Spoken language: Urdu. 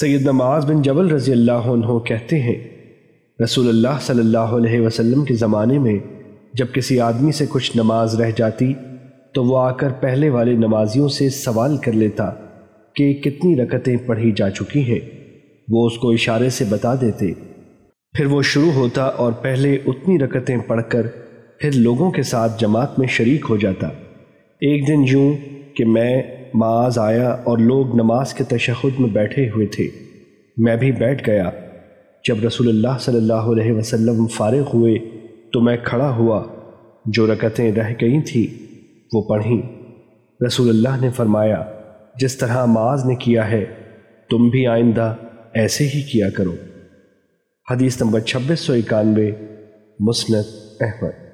سید نماز بن جبل رضی اللہ عنہ کہتے ہیں، رسول اللہ صلی اللہ علیہ وسلم کے زمانے میں جب کسی آدمی سے کچھ نماز رہ جاتی، تو وہ آ کر پہلے والے نمازیوں سے سوال کر لیتا کہ کتنی رکتیں پڑھی جا چکی ہیں۔ وہ اس کو اشارے سے بتا دیتے۔ پھر وہ شروع ہوتا اور پہلے اتنی رکتیں پڑھ کر پھر لوگوں کے ساتھ جماعت میں شریک ہو جاتا۔ ایک دن یوں کہ میں معاذ آیا اور لوگ نماز کے تشہد میں بیٹھے ہوئے تھے۔ میں بھی بیٹھ گیا۔ جب رسول اللہ صلی اللہ علیہ وسلم فارغ ہوئے تو میں کھڑا ہوا۔ جو رکتیں رہ گئی تھیں وہ پڑھیں۔ رسول اللہ نے فرمایا، جس طرح معاذ نے کیا ہے، تم بھی آئندہ ایسے ہی کیا کرو۔ حدیث نمبر چھبیس سو اکانوے مسنت احمد۔